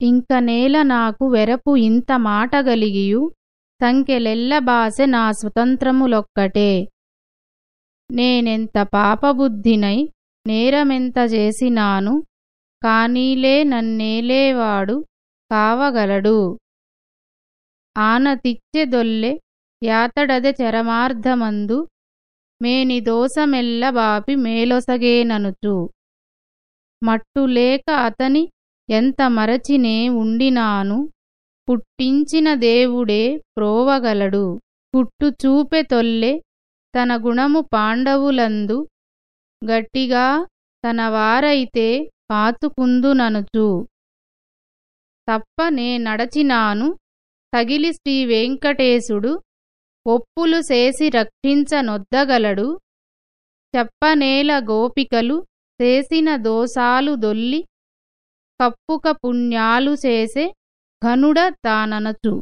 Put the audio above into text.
ఇంక నేల నాకు వెరపు ఇంత మాటగలిగియు సంఖ్యలెల్లబాసె నా స్వతంత్రములొక్కటే. నేనెంత పాపబుద్ధినై నేరమెంత చేసినాను కానీలే నన్నేలేవాడు కావగలడు. ఆనతిచ్చెదొల్లె యాతడదె చరమార్ధమందు మేని దోసమెల్ల బాపి మేలొసగేననుచు. మట్టులేక అతని ఎంత మరచినే ఉండినాను పుట్టించిన దేవుడే ప్రోవగలడు. పుట్టుచూపె తొల్లె తన గుణము పాండవులందు గట్టిగా తన వారైతే పాతుకుందుననుచు తప్ప నే నడచినాను తగిలి శ్రీ వెంకటేశుడు ఒప్పులు చేసి రక్షించనొద్దగలడు. చెప్పనేల గోపికలు చేసిన దోసాలు దొల్లి కప్పుక పుణ్యాలు చేసే ఘనుడ తాననచు